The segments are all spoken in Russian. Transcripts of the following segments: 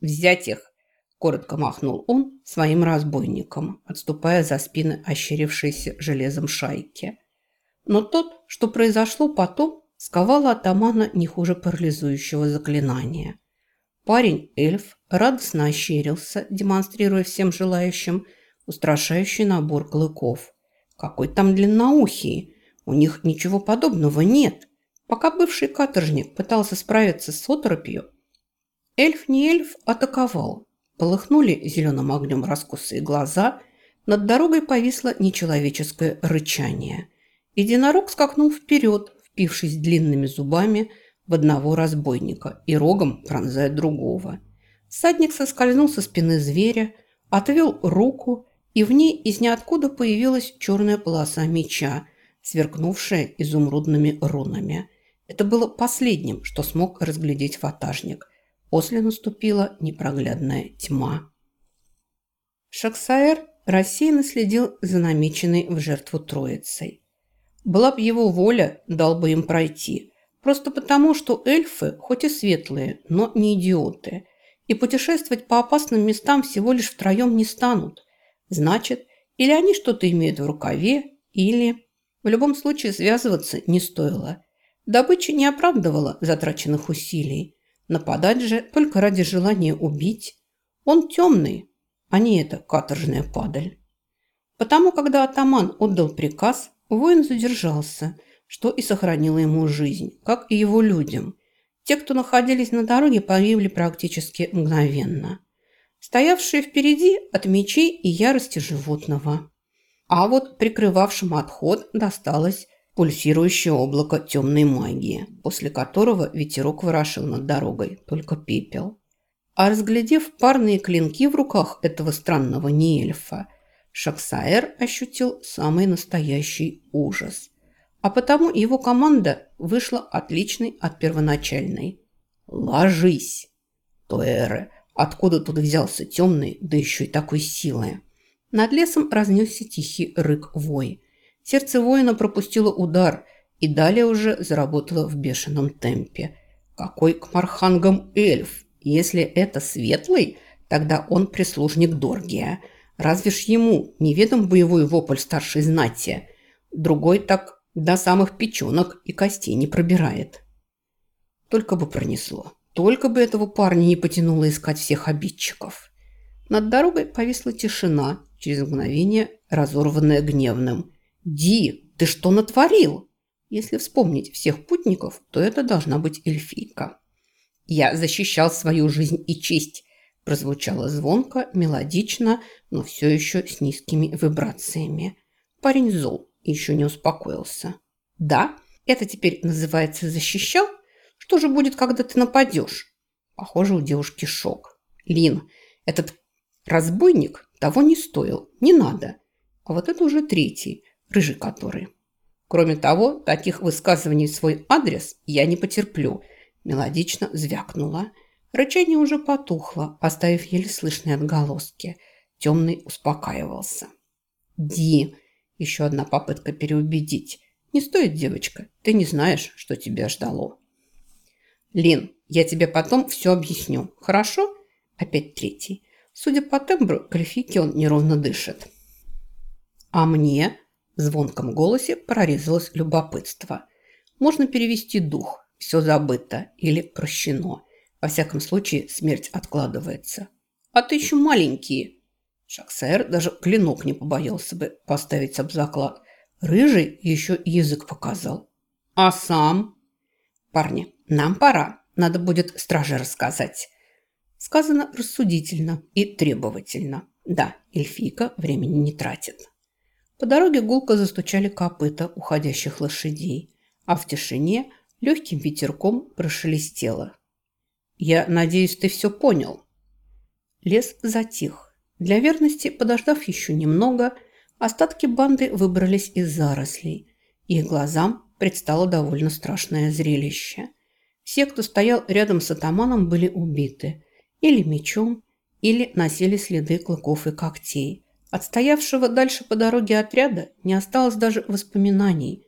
Взять их!» – коротко махнул он своим разбойникам, отступая за спины ощерившейся железом шайки. Но тот, что произошло потом, сковало атамана не хуже парализующего заклинания. Парень-эльф радостно ощерился, демонстрируя всем желающим устрашающий набор клыков. Какой там длинноухий! У них ничего подобного нет. Пока бывший каторжник пытался справиться с оторопью, эльф не эльф атаковал. Полыхнули зеленым огнем раскосые глаза, над дорогой повисло нечеловеческое рычание. Единорог скакнул вперед, впившись длинными зубами в одного разбойника и рогом пронзая другого. Садник соскользнул со спины зверя, отвел руку, и в ней из ниоткуда появилась черная полоса меча, сверкнувшая изумрудными рунами. Это было последним, что смог разглядеть ватажник. После наступила непроглядная тьма. Шаксаэр рассеянно следил за намеченной в жертву троицей. Была бы его воля, дал бы им пройти. Просто потому, что эльфы, хоть и светлые, но не идиоты. И путешествовать по опасным местам всего лишь втроем не станут. Значит, или они что-то имеют в рукаве, или... В любом случае связываться не стоило. Добыча не оправдывала затраченных усилий. Нападать же только ради желания убить. Он темный, а не эта каторжная падаль. Потому, когда атаман отдал приказ, Воин задержался, что и сохранило ему жизнь, как и его людям. Те, кто находились на дороге, погибли практически мгновенно. Стоявшие впереди от мечей и ярости животного. А вот прикрывавшим отход досталось пульсирующее облако темной магии, после которого ветерок ворошил над дорогой только пепел. А разглядев парные клинки в руках этого странного неэльфа, Шаксаэр ощутил самый настоящий ужас. А потому его команда вышла отличной от первоначальной. «Ложись!» Тоэры, откуда тут взялся темный, да еще и такой силы. Над лесом разнесся тихий рык-вой. Сердце воина пропустило удар и далее уже заработало в бешеном темпе. Какой к мархангам эльф? Если это светлый, тогда он прислужник Доргия – Разве ж ему неведом боевой вопль старшей знати? Другой так до самых печенок и костей не пробирает. Только бы пронесло. Только бы этого парня не потянуло искать всех обидчиков. Над дорогой повисла тишина, через мгновение разорванная гневным. «Ди, ты что натворил?» Если вспомнить всех путников, то это должна быть эльфийка. «Я защищал свою жизнь и честь», прозвучало звонко, мелодично, но все еще с низкими вибрациями. Парень зол еще не успокоился. «Да, это теперь называется защищал? Что же будет, когда ты нападешь?» Похоже, у девушки шок. «Лин, этот разбойник того не стоил, не надо. А вот это уже третий, рыжий который. Кроме того, таких высказываний в свой адрес я не потерплю», мелодично звякнула. Рычание уже потухло, оставив еле слышные отголоски – Темный успокаивался. «Ди!» – еще одна попытка переубедить. «Не стоит, девочка, ты не знаешь, что тебя ждало». «Лин, я тебе потом все объясню, хорошо?» Опять третий. Судя по тембру, к он неровно дышит. «А мне?» – в звонком голосе прорезалось любопытство. «Можно перевести дух, все забыто или прощено. Во всяком случае, смерть откладывается. А ты еще маленький!» Шаксайр даже клинок не побоялся бы поставить об заклад. Рыжий еще язык показал. А сам? Парни, нам пора. Надо будет страже рассказать. Сказано рассудительно и требовательно. Да, эльфийка времени не тратит. По дороге гулко застучали копыта уходящих лошадей, а в тишине легким ветерком прошелестело. «Я надеюсь, ты все понял». Лес затих. Для верности, подождав еще немного, остатки банды выбрались из зарослей. Их глазам предстало довольно страшное зрелище. Все, кто стоял рядом с атаманом, были убиты. Или мечом, или носили следы клыков и когтей. От стоявшего дальше по дороге отряда не осталось даже воспоминаний.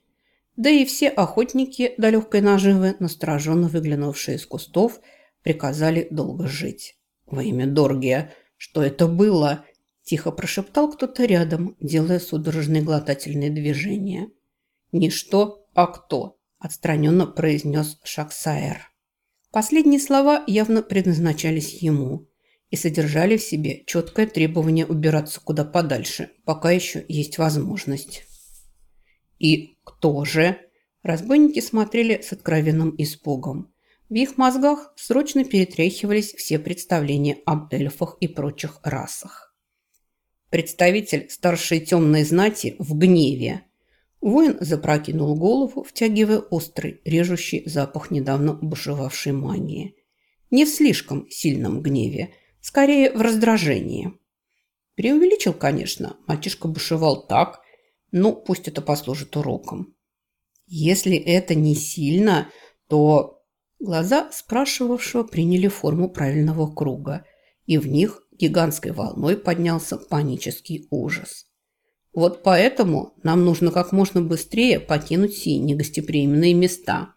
Да и все охотники до легкой наживы, настороженно выглянувшие из кустов, приказали долго жить. «Во имя Доргия, что это было?» – тихо прошептал кто-то рядом, делая судорожные глотательные движения. «Не что, а кто?» – отстраненно произнес Шаксаэр. Последние слова явно предназначались ему и содержали в себе четкое требование убираться куда подальше, пока еще есть возможность. «И кто же?» Разбойники смотрели с откровенным испугом. В их мозгах срочно перетряхивались все представления об эльфах и прочих расах. Представитель старшей темной знати в гневе. Воин запрокинул голову, втягивая острый, режущий запах недавно бушевавшей магии. Не в слишком сильном гневе, скорее в раздражении. Преувеличил, конечно, мальчишка бушевал так, но пусть это послужит уроком. Если это не сильно, то Глаза спрашивавшего приняли форму правильного круга, и в них гигантской волной поднялся панический ужас. Вот поэтому нам нужно как можно быстрее покинуть сии негостеприимные места.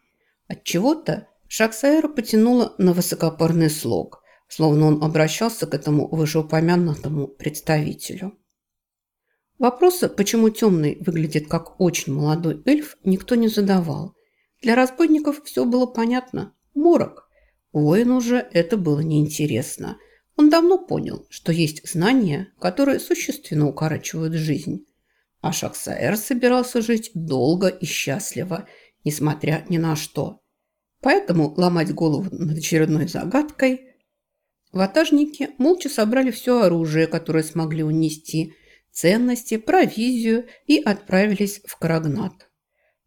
От чего-то Шаксаэра потянула на высокопарный слог, словно он обращался к этому вышеупомянутому представителю. Вопроса, почему темный выглядит как очень молодой эльф, никто не задавал – для разбойников все было понятно. Морок. Воину же это было неинтересно. Он давно понял, что есть знания, которые существенно укорачивают жизнь. А Шаксаэр собирался жить долго и счастливо, несмотря ни на что. Поэтому ломать голову над очередной загадкой... Ватажники молча собрали все оружие, которое смогли унести, ценности, провизию и отправились в Карагнат.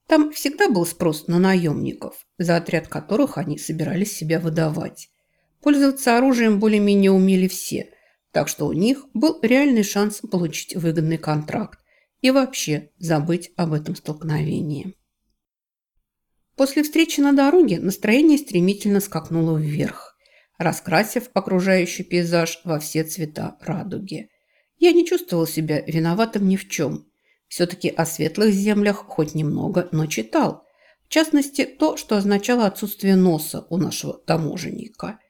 Там всегда был спрос на наемников, за отряд которых они собирались себя выдавать. Пользоваться оружием более-менее умели все, так что у них был реальный шанс получить выгодный контракт и вообще забыть об этом столкновении. После встречи на дороге настроение стремительно скакнуло вверх, раскрасив окружающий пейзаж во все цвета радуги. Я не чувствовал себя виноватым ни в чем – все-таки о светлых землях хоть немного, но читал. В частности, то, что означало отсутствие носа у нашего таможенника.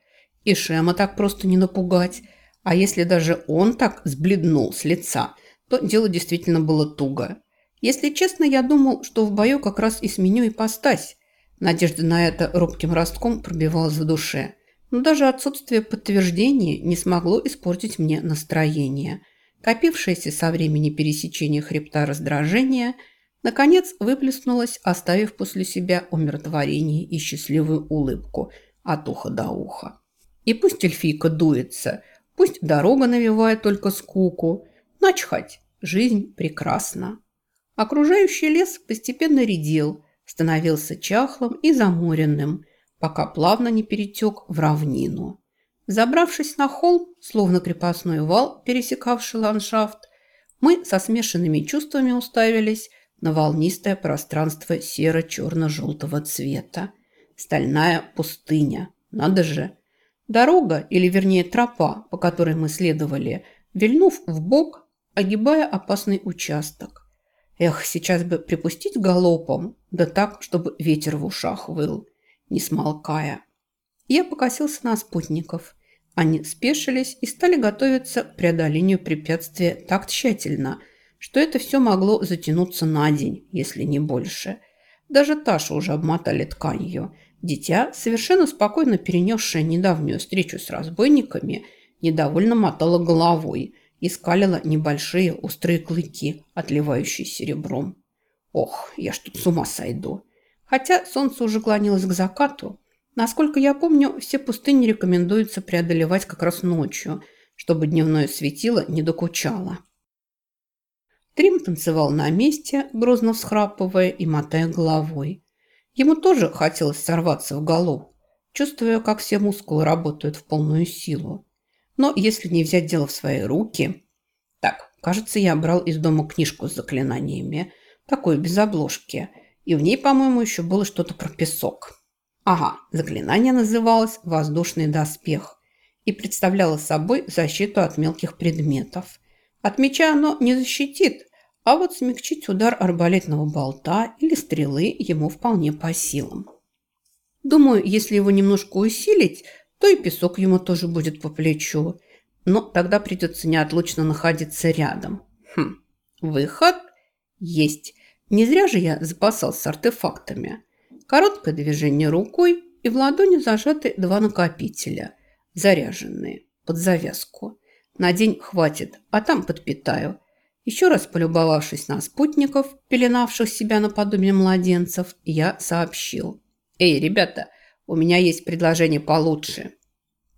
И Шема так просто не напугать. А если даже он так сбледнул с лица, то дело действительно было туго. Если честно, я думал, что в бою как раз и сменю ипостась. Надежда на это робким ростком пробивалась в душе. Но даже отсутствие подтверждения не смогло испортить мне настроение – Копившееся со времени пересечения хребта раздражение наконец выплеснулось, оставив после себя умиротворение и счастливую улыбку от уха до уха. И пусть эльфийка дуется, пусть дорога навевает только скуку, начхать, жизнь прекрасна. Окружающий лес постепенно редел, становился чахлым и заморенным, пока плавно не перетек в равнину. Забравшись на холм, словно крепостной вал, пересекавший ландшафт, мы со смешанными чувствами уставились на волнистое пространство серо-черно-желтого цвета. Стальная пустыня. Надо же! Дорога, или вернее тропа, по которой мы следовали, вильнув в бок, огибая опасный участок. Эх, сейчас бы припустить галопом, да так, чтобы ветер в ушах выл, не смолкая. Я покосился на спутников. Они спешились и стали готовиться к преодолению препятствия так тщательно, что это все могло затянуться на день, если не больше. Даже Ташу уже обмотали тканью. Дитя, совершенно спокойно перенесшее недавнюю встречу с разбойниками, недовольно мотало головой и скалило небольшие острые клыки, отливающие серебром. Ох, я ж тут с ума сойду. Хотя солнце уже клонилось к закату, Насколько я помню, все пустыни рекомендуется преодолевать как раз ночью, чтобы дневное светило не докучало. Трим танцевал на месте, грозно всхрапывая и мотая головой. Ему тоже хотелось сорваться в голову, чувствуя, как все мускулы работают в полную силу. Но если не взять дело в свои руки... Так, кажется, я брал из дома книжку с заклинаниями, такую без обложки, и в ней, по-моему, еще было что-то про песок. Ага, заклинание называлось «Воздушный доспех» и представляло собой защиту от мелких предметов. От меча оно не защитит, а вот смягчить удар арбалетного болта или стрелы ему вполне по силам. Думаю, если его немножко усилить, то и песок ему тоже будет по плечу. Но тогда придется неотлучно находиться рядом. Хм, выход есть. Не зря же я запасался артефактами. Короткое движение рукой, и в ладони зажаты два накопителя, заряженные, под завязку. На день хватит, а там подпитаю. Еще раз полюбовавшись на спутников, пеленавших себя наподобие младенцев, я сообщил. «Эй, ребята, у меня есть предложение получше».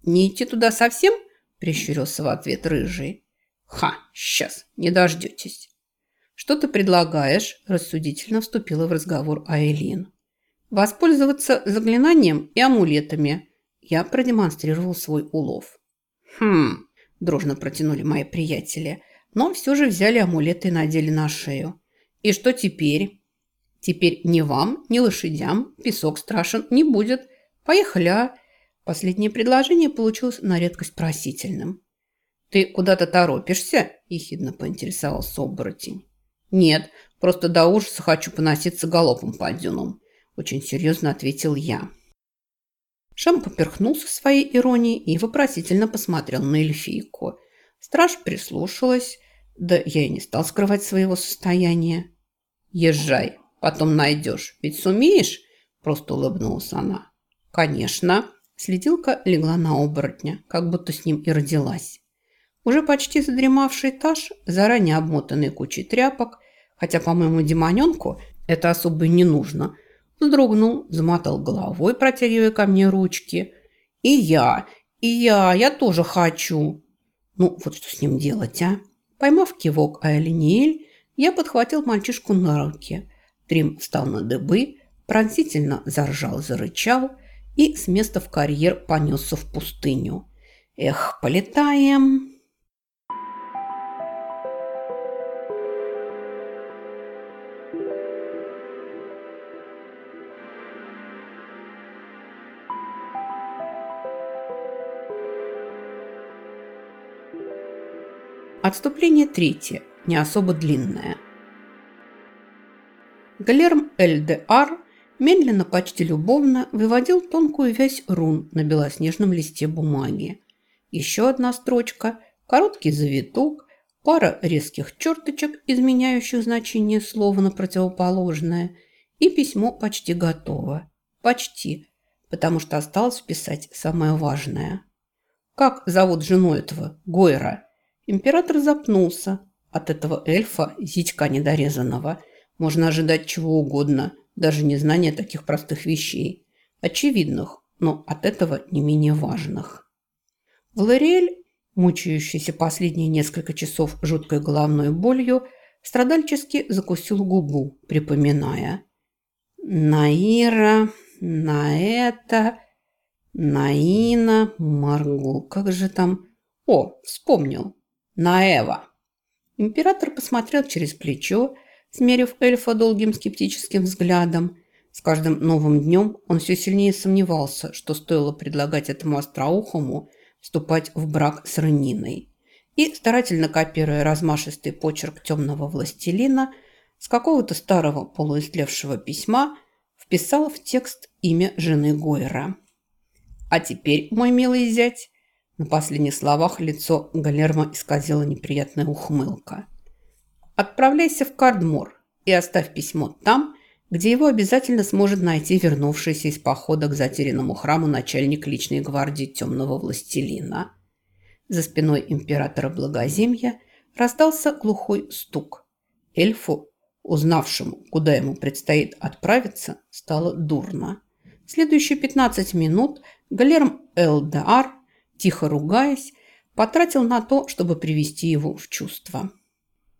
«Не идти туда совсем?» – прищурился в ответ рыжий. «Ха, сейчас, не дождетесь». «Что ты предлагаешь?» – рассудительно вступила в разговор Айлин. «Воспользоваться заклинанием и амулетами». Я продемонстрировал свой улов. «Хм», – дружно протянули мои приятели, но все же взяли амулеты и надели на шею. «И что теперь?» «Теперь ни вам, ни лошадям песок страшен не будет. Поехали, а?» Последнее предложение получилось на редкость просительным. «Ты куда-то торопишься?» – ехидно поинтересовался оборотень. «Нет, просто до ужаса хочу поноситься галопом по дюнам», – очень серьезно ответил я. Шам поперхнулся своей иронией и вопросительно посмотрел на эльфийку. Страж прислушалась, да я и не стал скрывать своего состояния. «Езжай, потом найдешь, ведь сумеешь?» – просто улыбнулась она. «Конечно». Следилка легла на оборотня, как будто с ним и родилась. Уже почти задремавший этаж, заранее обмотанный кучей тряпок, хотя, по-моему, демоненку это особо и не нужно, вздрогнул, замотал головой, протягивая ко мне ручки. «И я, и я, я тоже хочу!» Ну, вот что с ним делать, а? Поймав кивок Айлиниэль, я подхватил мальчишку на руки. Трим встал на дыбы, пронзительно заржал, зарычал и с места в карьер понесся в пустыню. «Эх, полетаем!» Отступление третье, не особо длинное. Галерм Эль-де-Ар медленно, почти любовно выводил тонкую вязь рун на белоснежном листе бумаги. Еще одна строчка, короткий завиток, пара резких черточек, изменяющих значение слова на противоположное, и письмо почти готово. Почти, потому что осталось вписать самое важное. Как зовут жену этого, Гойра? Император запнулся. От этого эльфа, зичка недорезанного, можно ожидать чего угодно, даже не знания таких простых вещей. Очевидных, но от этого не менее важных. Валериэль, мучающийся последние несколько часов жуткой головной болью, страдальчески закусил губу, припоминая. Наира, Наэта, Наина, Марго, как же там... О, вспомнил. Наэва. Император посмотрел через плечо, смерив эльфа долгим скептическим взглядом. С каждым новым днем он все сильнее сомневался, что стоило предлагать этому остроухому вступать в брак с Рениной. И, старательно копируя размашистый почерк темного властелина, с какого-то старого полуистлевшего письма вписал в текст имя жены Гойра. «А теперь, мой милый зять, на последних словах лицо Галерма исказила неприятная ухмылка. «Отправляйся в Кардмор и оставь письмо там, где его обязательно сможет найти вернувшийся из похода к затерянному храму начальник личной гвардии темного властелина». За спиной императора Благоземья раздался глухой стук. Эльфу, узнавшему, куда ему предстоит отправиться, стало дурно. В следующие 15 минут Галерм Элдаар тихо ругаясь, потратил на то, чтобы привести его в чувство.